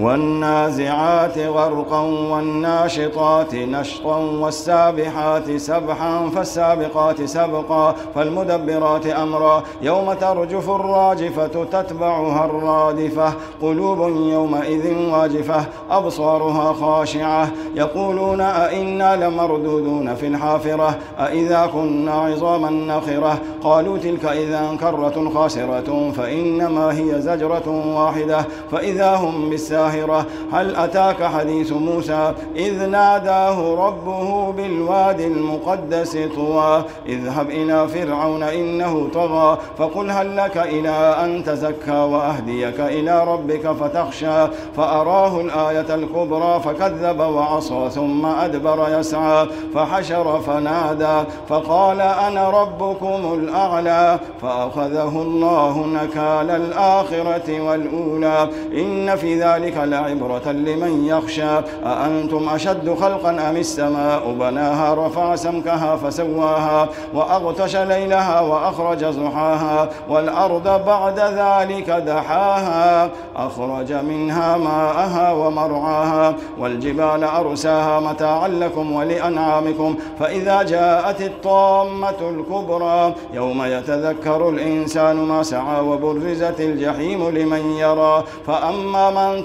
والنازعات غرقا والناشطات نشطا والسابحات سبحا فالسابقات سبقا فالمدبرات أمرا يوم ترجف الراجفة تتبعها الرادفة قلوب يومئذ واجفة أبصارها خاشعة يقولون أئنا لمردودون في الحافرة أئذا كنا عظاما نخرة قالوا تلك إذا كرة خاسرة فإنما هي زجرة واحدة فإذا هم بالساهرة الظاهرة. هل أتاك حديث موسى؟ إذ ناداه ربه بالوادي المقدس طوى. اذهب إلى فرعون إنه طغى فقل هل لك إلى أن تزكى وأهديك إلى ربك فتخشى. فأراه الآية الكبرى فكذب وعصى ثم أدبر يسعى. فحشر فنادى فقال أنا ربكم الأعلى. فأخذه الله نكال الآخرة والأولى. إن في ذلك لعبرة لمن يخشى. أأنتم أشد خلقا أم السماء؟ بناها رفع سمكها فسواها وأغتش ليلها وأخرج زحاها والأرض بعد ذلك دحاها. أخرج منها ماءها ومرعاها والجبال أرساها متاعا لكم ولأنعامكم. فإذا جاءت الطامة الكبرى يوم يتذكر الإنسان ما سعى وبرزت الجحيم لمن يرى. فأما من